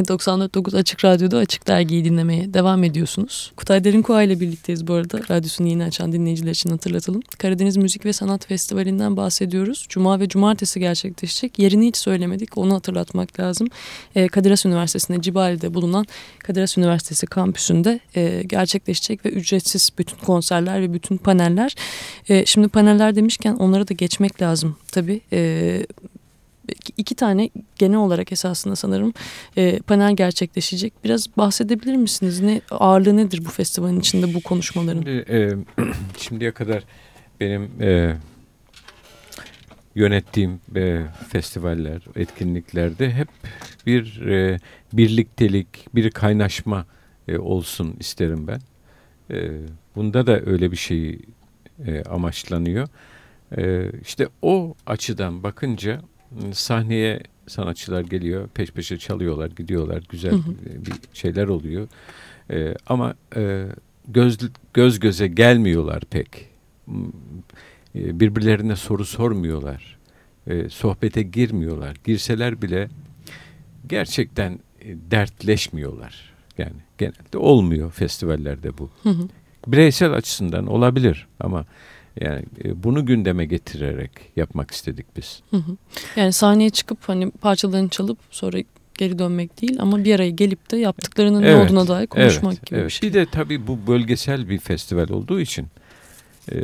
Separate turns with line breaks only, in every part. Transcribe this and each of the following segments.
94.9 Açık Radyo'da Açık Dergi'yi dinlemeye devam ediyorsunuz. Kutay Derinkoğa ile birlikteyiz bu arada. Radyosunu yeni açan dinleyiciler için hatırlatalım. Karadeniz Müzik ve Sanat Festivali'nden bahsediyoruz. Cuma ve Cumartesi gerçekleşecek. Yerini hiç söylemedik. Onu hatırlatmak lazım. Ee, Kadir Has Üniversitesi'nde Cibali'de bulunan Kadir Has Üniversitesi kampüsünde e, gerçekleşecek ve ücretsiz bütün konserler ve bütün paneller. E, şimdi paneller demişken onlara da geçmek lazım tabii. E, iki tane genel olarak esasında sanırım e, panel gerçekleşecek. Biraz bahsedebilir misiniz? Ne ağırlığı nedir bu festivalin içinde bu konuşmaların?
Şimdi, e, şimdiye kadar benim e, yönettiğim e, festivaller, etkinliklerde hep bir e, birliktelik, bir kaynaşma e, olsun isterim ben. E, bunda da öyle bir şey e, amaçlanıyor. E, işte o açıdan bakınca sahneye sanatçılar geliyor, peş peşe çalıyorlar, gidiyorlar, güzel hı hı. bir şeyler oluyor. E, ama e, göz göz göze gelmiyorlar pek. E, birbirlerine soru sormuyorlar. E, sohbete girmiyorlar. Girseler bile gerçekten e, dertleşmiyorlar. Yani genelde olmuyor festivallerde bu. Hı hı. Bireysel açısından olabilir ama yani e, bunu gündeme getirerek yapmak istedik biz. Hı hı.
Yani sahneye çıkıp hani parçalarını çalıp sonra geri dönmek değil ama bir araya gelip de yaptıklarının evet, ne olduğuna dair konuşmak
evet,
gibi
evet.
bir şey.
Bir de tabii bu bölgesel bir festival olduğu için e,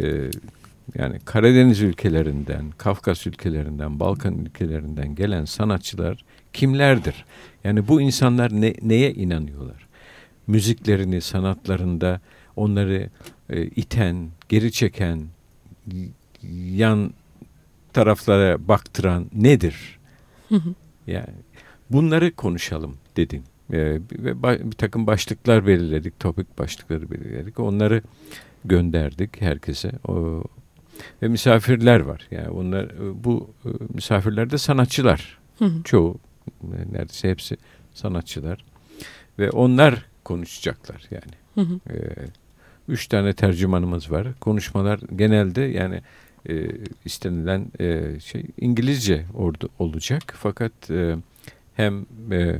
yani Karadeniz ülkelerinden, Kafkas ülkelerinden, Balkan ülkelerinden gelen sanatçılar kimlerdir? Yani bu insanlar ne, neye inanıyorlar? Müziklerini, sanatlarında onları e, iten, geri çeken, yan taraflara baktıran nedir? Yani bunları konuşalım dedim. Ee, ve bir takım başlıklar belirledik, topik başlıkları belirledik. Onları gönderdik herkese. O, ve misafirler var. Yani onlar bu e, misafirler de sanatçılar. Çoğu neredeyse hepsi sanatçılar. Ve onlar konuşacaklar yani. Ee, üç tane tercümanımız var. Konuşmalar genelde yani e, istenilen e, şey İngilizce orada olacak. Fakat e, hem e,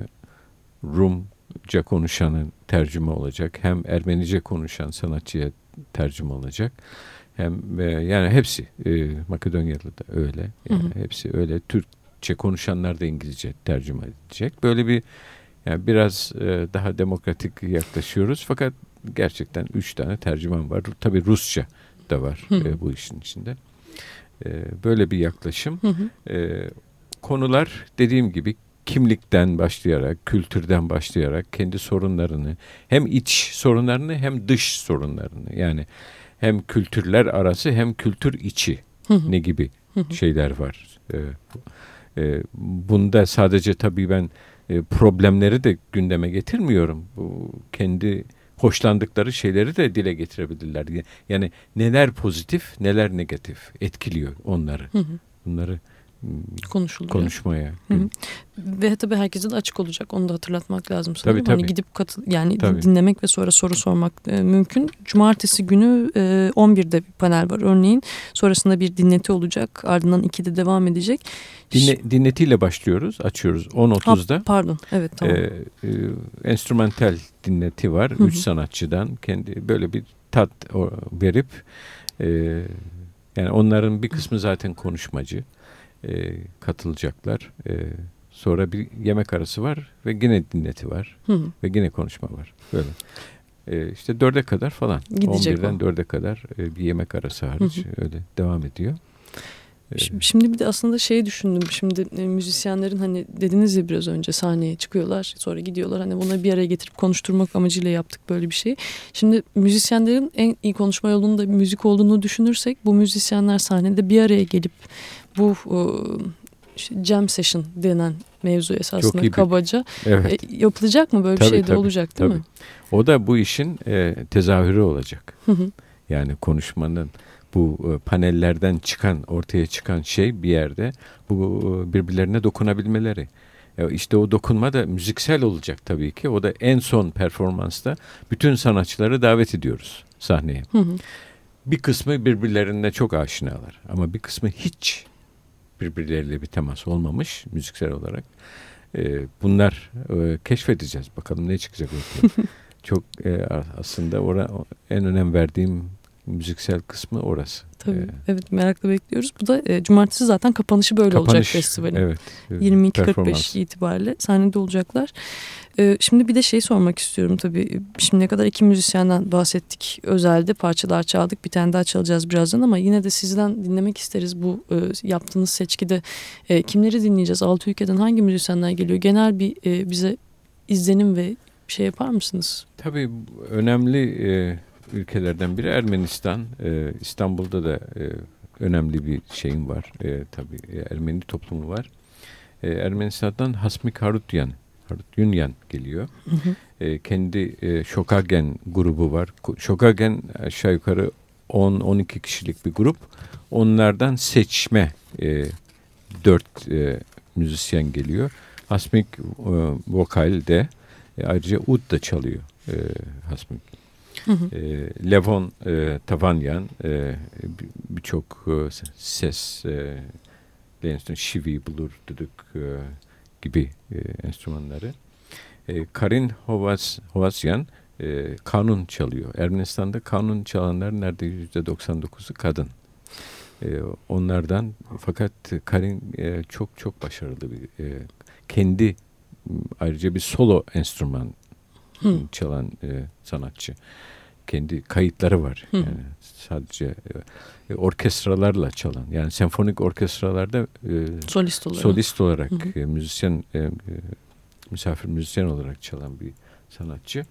Rumca konuşanın tercüme olacak, hem Ermenice konuşan sanatçıya tercüme olacak. Hem e, yani hepsi e, Makedonyalı da öyle. Yani hı hı. Hepsi öyle. Türkçe konuşanlar da İngilizce tercüme edecek. Böyle bir yani biraz e, daha demokratik yaklaşıyoruz. Fakat gerçekten üç tane tercüman var. Tabii Rusça da var e, bu işin içinde. E, böyle bir yaklaşım. E, konular dediğim gibi kimlikten başlayarak, kültürden başlayarak kendi sorunlarını, hem iç sorunlarını hem dış sorunlarını yani hem kültürler arası hem kültür içi ne gibi şeyler var. E, e, bunda sadece tabii ben e, problemleri de gündeme getirmiyorum. Bu kendi hoşlandıkları şeyleri de dile getirebilirler. Yani neler pozitif, neler negatif etkiliyor onları. Hı hı. Bunları
konuşuluyor.
Konuşmaya.
Hı hı. Ve tabii herkese de açık olacak. Onu da hatırlatmak lazım sanırım. Tabii, hani tabii. Hani gidip katıl yani tabii. dinlemek ve sonra soru sormak e, mümkün. Cumartesi günü e, 11'de bir panel var örneğin. Sonrasında bir dinleti olacak. Ardından 2'de devam edecek.
Dinle, dinletiyle başlıyoruz. Açıyoruz 10.30'da.
Pardon. Evet tamam. Ee,
e, enstrümantal dinleti var. Hı hı. Üç sanatçıdan. Kendi böyle bir tat verip e, yani onların bir kısmı zaten konuşmacı. E, katılacaklar. E, Sonra bir yemek arası var ve yine dinleti var. Hı. Ve yine konuşma var. Böyle. E, işte dörde kadar falan. Gidecek 11'den dörde kadar e, bir yemek arası hariç hı hı. öyle devam ediyor.
E, şimdi bir de aslında şey düşündüm. Şimdi e, müzisyenlerin hani dediniz ya biraz önce sahneye çıkıyorlar sonra gidiyorlar. Hani bunları bir araya getirip konuşturmak amacıyla yaptık böyle bir şey. Şimdi müzisyenlerin en iyi konuşma yolunun da müzik olduğunu düşünürsek bu müzisyenler sahnede bir araya gelip bu işte jam session denen mevzu esasında kabaca evet. e, yapılacak mı böyle tabii, bir şey de tabii, olacak değil tabii. mi?
O da bu işin e, tezahürü olacak. Yani konuşmanın bu e, panellerden çıkan ortaya çıkan şey bir yerde bu e, birbirlerine dokunabilmeleri. E, işte o dokunma da müziksel olacak tabii ki. O da en son performansta bütün sanatçıları davet ediyoruz sahneye. Hı hı. Bir kısmı birbirlerine çok aşinalar ama bir kısmı hiç birbirleriyle bir temas olmamış müziksel olarak. E, bunlar e, keşfedeceğiz. Bakalım ne çıkacak ortaya. Çok e, aslında ora, en önem verdiğim müziksel kısmı orası.
Tabii. Ee, evet merakla bekliyoruz. Bu da e, cumartesi zaten kapanışı böyle kapanış, olacak festivalin. Evet. 22.45 itibariyle sahnede olacaklar. E, şimdi bir de şey sormak istiyorum tabii. Şimdiye kadar iki müzisyenden bahsettik. Özelde parçalar çaldık. Bir tane daha çalacağız birazdan ama yine de sizden dinlemek isteriz bu e, yaptığınız seçkide. E, kimleri dinleyeceğiz? Altı ülkeden hangi müzisyenler geliyor? Genel bir e, bize izlenim ve şey yapar mısınız?
Tabii önemli e, ülkelerden biri Ermenistan. E, İstanbul'da da e, önemli bir şeyim var. E, tabii e, Ermeni toplumu var. E, Ermenistan'dan Hasmik Harutyan, Harutyunyan geliyor. Hı hı. E, kendi e, Şokagen grubu var. Şokagen aşağı yukarı 10-12 kişilik bir grup. Onlardan seçme e, 4 e, müzisyen geliyor. Hasmik e, vokalde e, ayrıca ud da çalıyor e, Hasmik. E, Levon e, Tavanyan e, birçok e, ses e, enstrüman, şivi, bulur, düdük e, gibi e, enstrümanları. E, Karin Hovas, Hovasyan e, kanun çalıyor. Ermenistan'da kanun çalanlar nerede yüzde 99'u kadın. E, onlardan fakat Karin e, çok çok başarılı bir e, kendi ayrıca bir solo enstrüman Hı. çalan e, sanatçı. Kendi kayıtları var. Hı. Yani sadece e, orkestralarla çalan. Yani senfonik orkestralarda e, solist olarak, solist olarak hı hı. E, müzisyen e, e, misafir müzisyen olarak çalan bir sanatçı.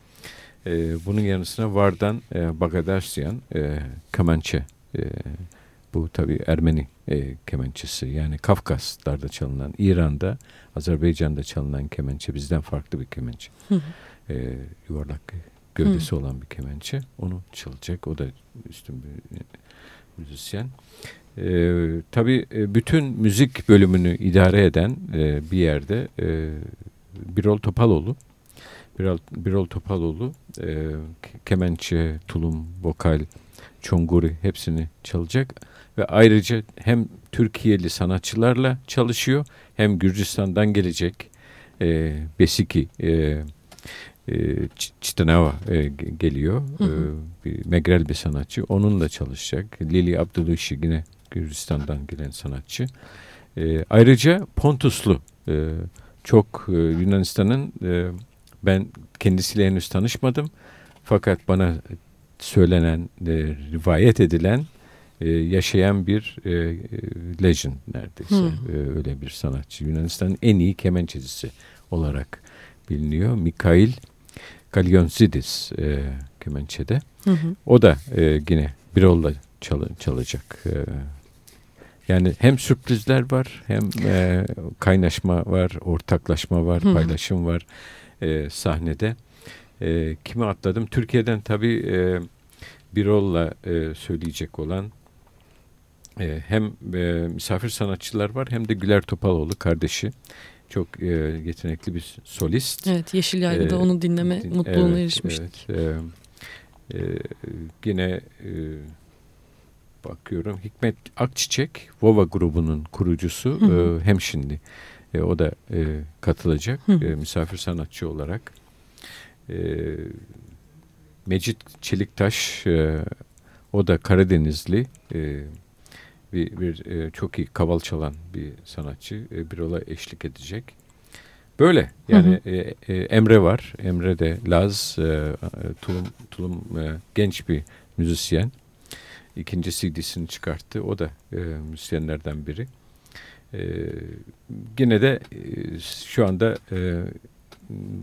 E, bunun yanısına Vardan e, Bagadasyan e, kemençe e, bu tabi Ermeni e, kemençesi yani Kafkaslarda çalınan İran'da Azerbaycan'da çalınan kemençe bizden farklı bir kemençe. Hı hı e, yuvarlak gövdesi Hı. olan bir kemençe. Onu çalacak. O da üstün bir e, müzisyen. E, tabii e, bütün müzik bölümünü idare eden e, bir yerde e, Birol Topaloğlu. Birol, Birol Topaloğlu e, kemençe, tulum, vokal, çonguri hepsini çalacak. Ve ayrıca hem Türkiye'li sanatçılarla çalışıyor hem Gürcistan'dan gelecek e, Besiki e, e, Çitanava e, geliyor. Hı hı. E, bir Megrel bir sanatçı. Onunla çalışacak. Lili Abdülüşi yine Gürcistan'dan gelen sanatçı. E, ayrıca Pontuslu e, çok e, Yunanistan'ın ben kendisiyle henüz tanışmadım. Fakat bana söylenen, rivayet edilen yaşayan bir legend neredeyse. E, öyle bir sanatçı. Yunanistan'ın en iyi kemençecisi olarak biliniyor. Mikhail Galyonzidis e, kemençede. Hı hı. O da e, yine Birol'la çal, çalacak. E, yani hem sürprizler var hem e, kaynaşma var, ortaklaşma var, hı hı. paylaşım var e, sahnede. E, kimi atladım? Türkiye'den tabii e, Birol'la e, söyleyecek olan e, hem e, misafir sanatçılar var hem de Güler Topaloğlu kardeşi çok e, yetenekli bir solist.
Evet Yeşil Yayla'da ee, onu dinleme din, mutluluğuna evet, erişmiştik. Evet,
e, e, yine e, bakıyorum Hikmet Akçiçek Vova grubunun kurucusu hı E, hem şimdi e, o da e, katılacak hı. E, misafir sanatçı olarak. E, Mecit Çeliktaş e, o da Karadenizli. E, bir, bir e, çok iyi kaval çalan bir sanatçı e, bir ola eşlik edecek. Böyle yani hı hı. E, e, Emre var. Emre de Laz, e, e Tulum, Tulum e, genç bir müzisyen. İkinci CD'sini çıkarttı. O da e, müzisyenlerden biri. E, yine de e, şu anda e,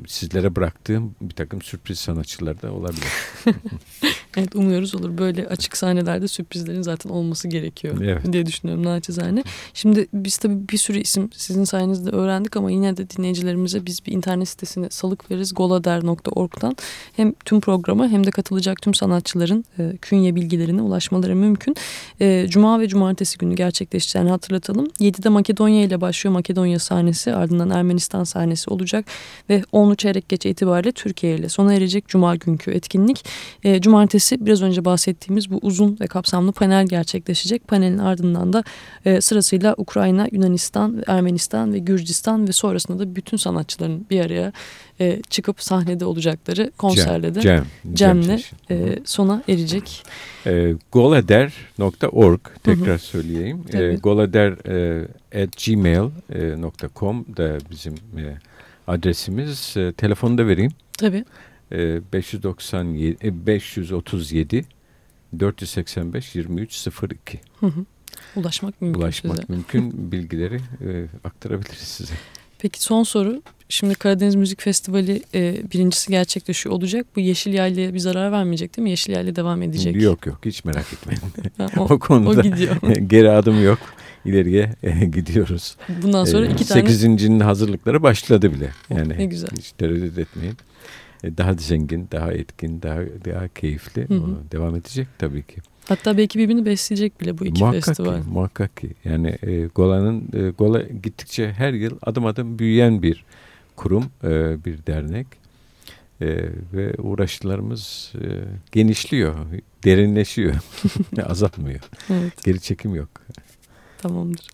sizlere bıraktığım bir takım sürpriz sanatçılar da olabilir.
evet umuyoruz olur. Böyle açık sahnelerde sürprizlerin zaten olması gerekiyor evet. diye düşünüyorum naçizane. Şimdi biz tabii bir sürü isim sizin sayenizde öğrendik ama yine de dinleyicilerimize biz bir internet sitesine salık veririz. golader.org'dan hem tüm programa hem de katılacak tüm sanatçıların e, künye bilgilerine ulaşmaları mümkün. E, Cuma ve cumartesi günü gerçekleşeceğini hatırlatalım. 7'de Makedonya ile başlıyor Makedonya sahnesi ardından Ermenistan sahnesi olacak ve 10'lu çeyrek geçe itibariyle Türkiye ile sona erecek Cuma günkü etkinlik. E, cumartesi Cumartesi biraz önce bahsettiğimiz bu uzun ve kapsamlı panel gerçekleşecek. Panelin ardından da e, sırasıyla Ukrayna, Yunanistan, Ermenistan ve Gürcistan ve sonrasında da bütün sanatçıların bir araya e, çıkıp sahnede olacakları konserde de
Cem, Cem,
Cem'le e, sona erecek.
E, golader.org tekrar söyleyeyim. E, golader e, gmail.com da bizim e, adresimiz. E, telefonu da vereyim.
Tabii.
E, 597 e, 537 485 2302.
Hı hı. Ulaşmak mümkün
Ulaşmak
size.
mümkün bilgileri e, aktarabiliriz size.
Peki son soru. Şimdi Karadeniz Müzik Festivali e, birincisi gerçekleşiyor olacak. Bu Yeşil Yayla'ya bir zarar vermeyecek değil mi? Yeşil Yayla devam edecek.
Yok yok hiç merak etmeyin.
o,
o konuda
o gidiyor.
geri adım yok. İleriye e, gidiyoruz.
Bundan sonra
E,
iki tane...
Sekizincinin hazırlıkları başladı bile. Yani
Ne güzel.
hiç tereddüt etmeyin. E, Daha zengin, daha etkin, daha daha keyifli
Hı hı.
Devam edecek tabii ki.
Hatta belki birbirini besleyecek bile bu iki
muhakkak
festival.
ki, muhakkak ki. Yani e, Gola'nın e, Gola gittikçe her yıl adım adım büyüyen bir kurum, e, bir dernek E, ve uğraşlarımız e, genişliyor, derinleşiyor, azalmıyor.
Evet,
Geri çekim yok.
tamamdır.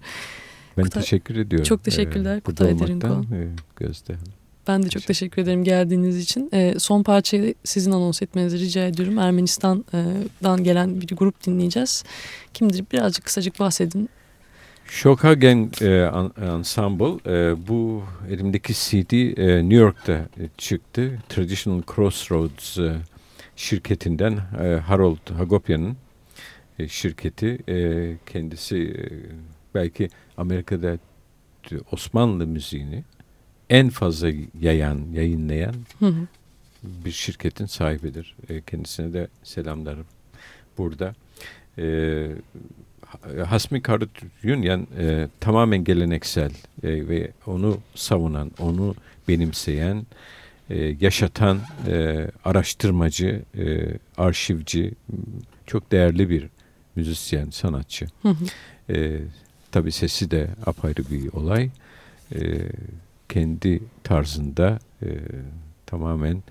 Ben
Kutay-
teşekkür ediyorum.
Çok teşekkürler
burada
Kutay Derinkol.
e, Gözde.
Ben de çok
Teşekkür-
teşekkür ederim geldiğiniz için. E, son parçayı sizin anons etmenizi rica ediyorum. Ermenistan'dan gelen bir grup dinleyeceğiz. Kimdir? Birazcık kısacık bahsedin.
Shokagen e, Ensemble e, bu elimdeki CD e, New York'ta e, çıktı. Traditional Crossroads e, şirketinden e, Harold Hagopian'ın e, şirketi. E, kendisi e, belki Amerika'da Osmanlı müziğini en fazla yayan, yayınlayan
Hı hı.
bir şirketin sahibidir. E, kendisine de selamlarım burada. E, Hasmi Karutyunyan e, tamamen geleneksel e, ve onu savunan, onu benimseyen, e, yaşatan e, araştırmacı, e, arşivci, çok değerli bir müzisyen, sanatçı.
Hı hı.
E, tabii sesi de apayrı bir olay. E, kendi tarzında e, tamamen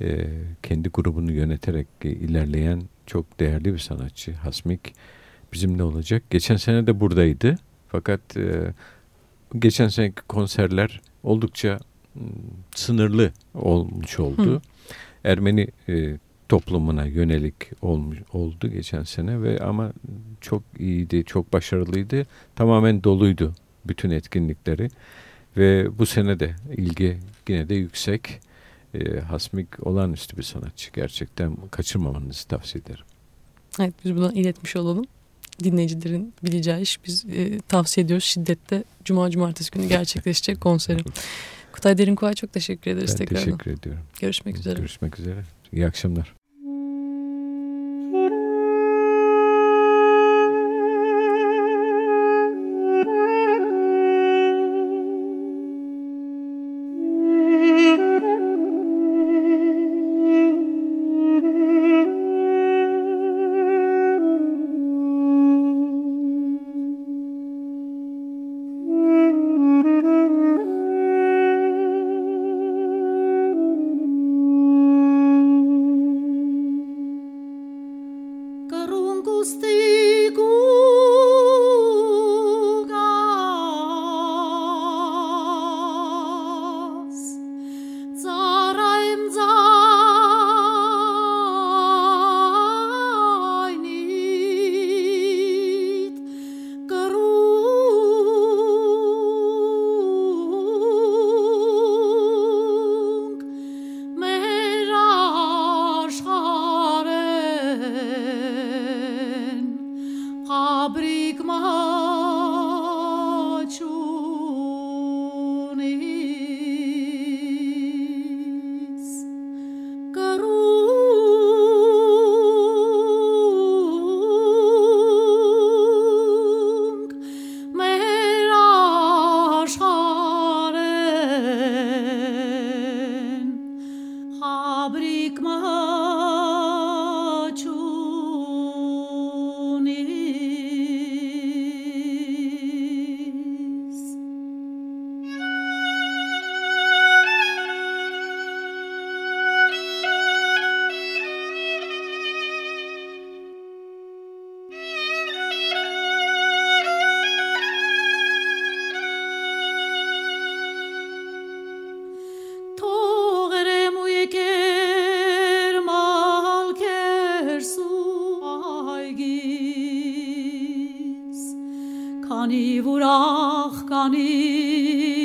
e, kendi grubunu yöneterek e, ilerleyen çok değerli bir sanatçı Hasmik bizimle olacak. Geçen sene de buradaydı. Fakat e, geçen seneki konserler oldukça sınırlı olmuş oldu.
Hı.
Ermeni e, toplumuna yönelik olmuş oldu geçen sene ve ama çok iyiydi, çok başarılıydı. Tamamen doluydu bütün etkinlikleri ve bu sene de ilgi yine de yüksek. E, Hasmik olağanüstü bir sanatçı. Gerçekten kaçırmamanızı tavsiye ederim.
Evet biz bunu iletmiş olalım. Dinleyicilerin bileceği iş biz e, tavsiye ediyoruz. Şiddette Cuma Cumartesi günü gerçekleşecek konserim. Kutay Derinkoğ'a çok teşekkür ederiz
Ben
tekrardan.
teşekkür ediyorum.
Görüşmek üzere.
Görüşmek üzere. İyi akşamlar.
քանի որ ախ կանիմ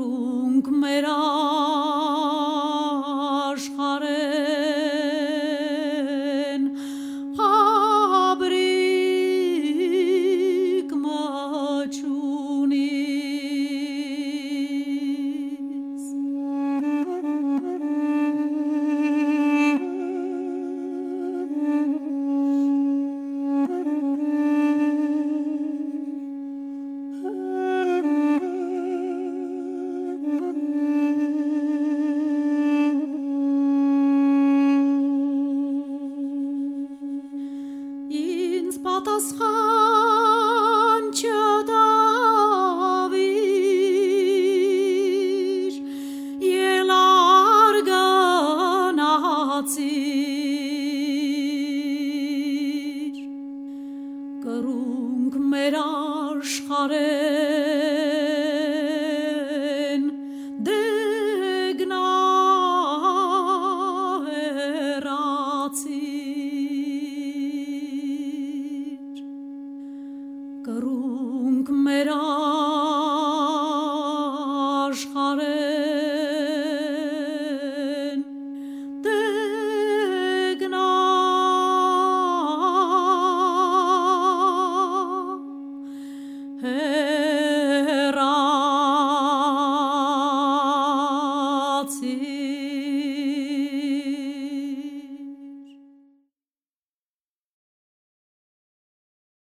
Prunc merat sera